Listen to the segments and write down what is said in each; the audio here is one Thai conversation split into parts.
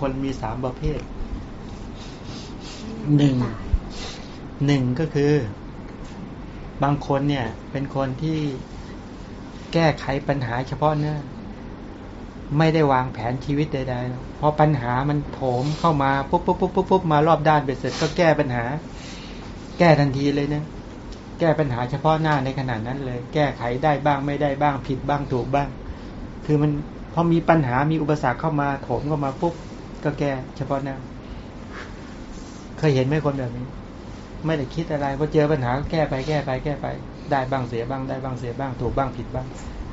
คนมีสามประเภทหนึ่งหนึ่งก็คือบางคนเนี่ย เป็นคนที่แก้ไขปัญหาเฉพาะหน้าไม่ได้วางแผนชีวิตใดๆพอปัญหามันโถมเข้ามาปุ๊บปุ๊บปุ๊บปุ๊บปุ๊บมารอบด้านไปเสร็จก็แก้ปัญหา แก้ทันทีเลยเนะแก้ปัญหาเฉพาะหน้าในขณะนั้นเลย แก้ไขได้บ้างไม่ได้บ้างผิดบ้างถูกบ้าง คือมันพอมีปัญหามีอุปสรรคเข้ามาโถมเข้ามาปุ๊บ ก็แก้เฉพาะหน้า เคยเห็นไหมคนแบบนี้ ไม่ได้คิดอะไรพอเจอปัญหาแก้ไปแก้ไปแก้ไป ได้บ้างเสียบ้างได้บ้างเสียบ้าง ถูกบ้างผิดบ้าง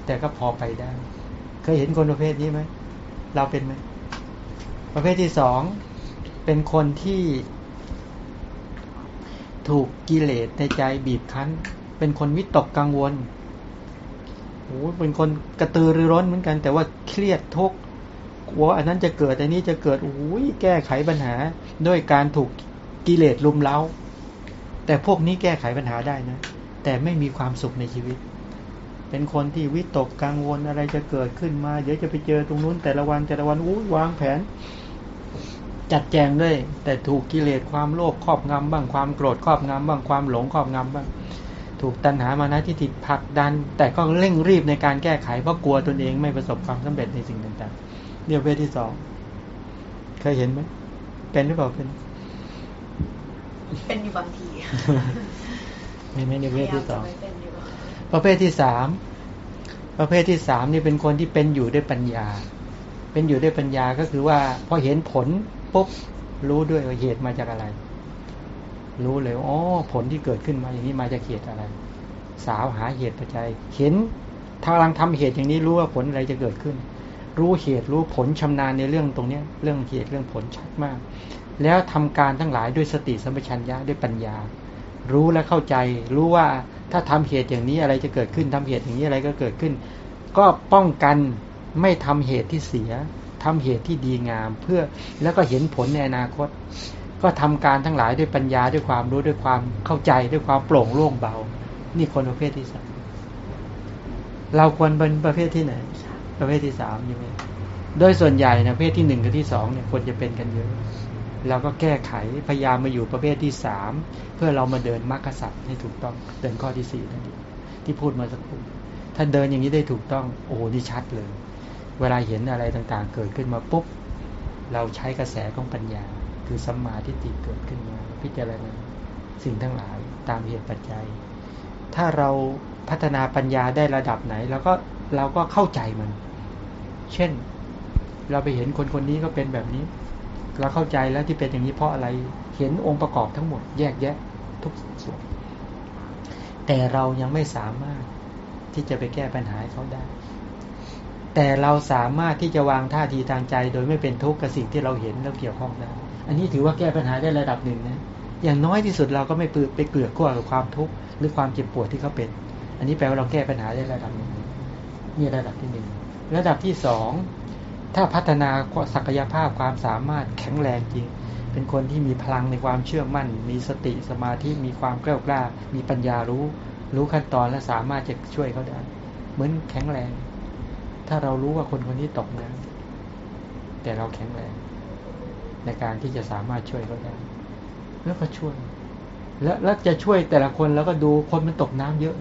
แต่ก็พอไปได้ เคยเห็นคนประเภทนี้ไหมเราเป็นไหมประเภทที่สองเป็นคนที่ถูกกิเลสในใจบีบคั้น เป็นคนวิตกกังวลโอ้เป็นคนกระตือรือร้นเหมือนกัน แต่ว่าเครียดทุกข์ กลัวอันนั้นจะเกิดอันนี้จะเกิดโอ้ยแก้ไขปัญหาด้วยการถูกกิเลสลุมเล้า แต่พวกนี้แก้ไขปัญหาได้นะ แต่ไม่มีความสุขในชีวิต เป็นคนที่วิตกกังวลอะไรจะเกิดขึ้นมา เดี๋ยวจะไปเจอตรงนู้นแต่ละวันแต่ละวันอู้วางแผน จัดแจงด้วย แต่ถูกกิเลสความโลภครอบงำบ้างความโกรธครอบงำบ้างความหลงครอบงำบ้าง ถูกตัณหามานะที่ติดผลักดัน แต่ก็เร่งรีบในการแก้ไขเพราะกลัวตนเองไม่ประสบความสำเร็จในสิ่งต่างๆเดี๋ยวเวทที่สองเคยเห็นไหมเป็นหรือเปล่าเป็นเป็นอยู่บางทีไม่ไม่ในเวทที่สองประเภทที่สามประเภทที่สามนี่เป็นคนที่เป็นอยู่ด้วยปัญญา เป็นอยู่ด้วยปัญญาก็คือว่าพอเห็นผลปุ๊บรู้ด้วยว่าเหตุมาจากอะไร รู้เลยอ๋อผลที่เกิดขึ้นมาอย่างนี้มาจากเหตุอะไร สาวหาเหตุปัจจัย เห็นทางลังทำเหตุอย่างนี้รู้ว่าผลอะไรจะเกิดขึ้น รู้เหตุรู้ผลชำนาญในเรื่องตรงเนี้ยเรื่องเหตุเรื่องผลชัดมาก แล้วทำการทั้งหลายด้วยสติสัมปชัญญะด้วยปัญญา รู้และเข้าใจ รู้ว่าถ้าทำเหตุอย่างนี้อะไรจะเกิดขึ้นทำเหตุอย่างนี้อะไรก็เกิดขึ้น ก็ป้องกันไม่ทำเหตุที่เสียทำเหตุที่ดีงาม เพื่อแล้วก็เห็นผลในอนาคต ก็ทำการทั้งหลายด้วยปัญญาด้วยความรู้ด้วยความเข้าใจด้วยความโปร่งโล่งเบา นี่คนประเภทที่สามเราควรเป็นประเภทที่ไหน ประเภทที่สามใช่ไหมโดยส่วนใหญ่นะประเภทที่หนึ่งกับที่สองเนี่ยควรจะเป็นกันเยอะเราก็แก้ไขพยายามมาอยู่ประเภทที่สามเพื่อเรามาเดินมรรคสัตว์ให้ถูกต้องเดินข้อที่สี่นั่นเองที่พูดมาสักครู่ถ้าเดินอย่างนี้ได้ถูกต้องโอ้นี่ชัดเลย เวลาเห็นอะไรต่างๆ เกิดขึ้นมาปุ๊บ เราใช้กระแสของปัญญา คือสัมมาทิฏฐิเกิดขึ้นมา พิจารณาสิ่งทั้งหลายตามเหตุปัจจัย ถ้าเราพัฒนาปัญญาได้ระดับไหนเราก็เราก็เข้าใจมัน เช่น เราไปเห็นคนคนนี้ก็เป็นแบบนี้ เราเข้าใจแล้วที่เป็นอย่างนี้เพราะอะไรเห็นองค์ประกอบทั้งหมดแยกแยะทุกส่วน แต่เรายังไม่สามารถที่จะไปแก้ปัญหาเขาได้ แต่เราสามารถที่จะวางท่าทีทางใจ โดยไม่เป็นทุกข์กับสิ่งที่เราเห็นแล้วเกี่ยวข้องได้ อันนี้ถือว่าแก้ปัญหาได้ระดับหนึ่งนะอย่างน้อยที่สุดเราก็ไม่ปืไปเกลือกกลัวกับความทุกข์หรือความเจ็บปวดที่เขาเป็น อันนี้แปลว่าเราแก้ปัญหาได้ระดับหนึ่งนี่ระดับที่หนึ่งระดับที่สองถ้าพัฒนาศักยภาพความสามารถแข็งแรงจริง เป็นคนที่มีพลังในความเชื่อมั่น มีสติสมาธิมีความกล้ากล้า มีปัญญารู้ รู้ขั้นตอนและสามารถจะช่วยเขาได้ เหมือนแข็งแรง ถ้าเรารู้ว่าคนคนนี้ตกน้ำแต่เราแข็งแรง ในการที่จะสามารถช่วยเขาได้แล้วก็ช่วย แล้วแล้วจะช่วยแต่ละคนแล้วก็ดูคนมันตกน้ำเยอะ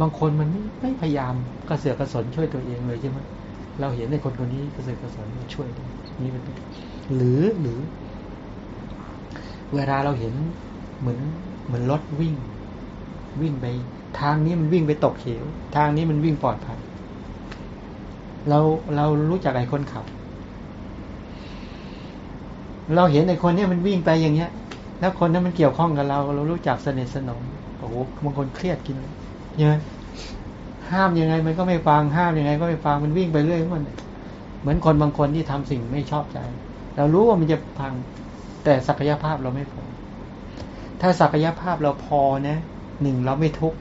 บางคนมันไม่ไม่พยายามกระเสือกกระสนช่วยตัวเองเลยใช่ไหมเราเห็นในคนคนนี้กระเสริฐกระสนช่วยนี่เป็นหรือหรือ เวลาเราเห็นเหมือนเหมือนรถวิ่ง วิ่งไป ทางนี้มันวิ่งไปตกเขวทางนี้มันวิ่งปลอดภัยเราเรารู้จักไอ้คนขับ เราเห็นไอ้คนนี้มันวิ่งไปอย่างเงี้ย แล้วคนนั้นมันเกี่ยวข้องกับเรา เรารู้จักสนิทสนมโอ้โหบางคนเครียดกินใช่ไหมห้ามยังไง มันก็ไม่ฟังห้ามยังไง ก็ไม่ฟังมันวิ่งไปเรื่อยมันเหมือนคนบางคนที่ทำสิ่งไม่ชอบใจ เรารู้ว่ามันจะพัง แต่ศักยภาพเราไม่พอถ้าศักยภาพเราพอนะหนึ่งเราไม่ทุกข์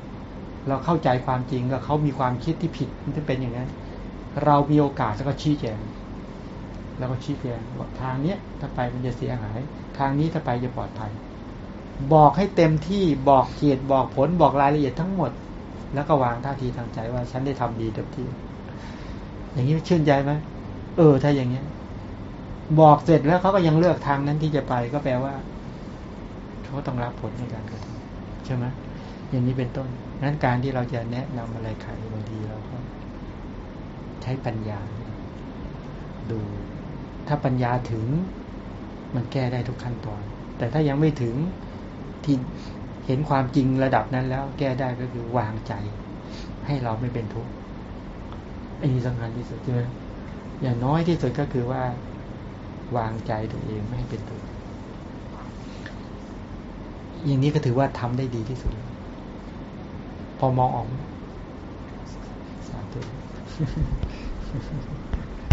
เราเข้าใจความจริงก็เขามีความคิดที่ผิดมันจะเป็นอย่างนั้น เรามีโอกาสแล้วก็ชี้แจง แล้วก็ชี้แจงว่าทางเนี้ยถ้าไปมันจะเสียหาย ทางนี้ถ้าไปจะปลอดภัย บอกให้เต็มที่บอกเหตุบอกผลบอกรายละเอียดทั้งหมด แล้วก็วางท่าทีทางใจว่าฉันได้ทำดีเต็มที่ อย่างนี้ชื่นใจไหมเออถ้าอย่างเงี้ย บอกเสร็จแล้วเขาก็ยังเลือกทางนั้นที่จะไปก็แปลว่าเขาต้องรับผลในการกระทำใช่ไหมอย่างนี้เป็นต้นนั้นการที่เราจะแนะนำอะไรใครบางทีเราก็ ใช้ปัญญาดู ถ้าปัญญาถึงมันแก้ได้ทุกขั้นตอน แต่ถ้ายังไม่ถึงที่เห็นความจริงระดับนั้นแล้วแก้ได้ก็คือวางใจ ให้เราไม่เป็นทุกข์อันนี้สำคัญที่สุดใช่ไหมอย่างน้อยที่สุดก็คือว่า วางใจตัวเองไม่ให้เป็นทุกข์อย่างนี้ก็ถือว่าทำได้ดีที่สุด พอมองออกสาธุ